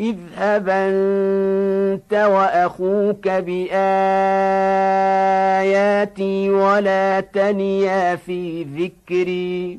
اذهب انت واخوك بآياتي ولا تنيا في ذكري.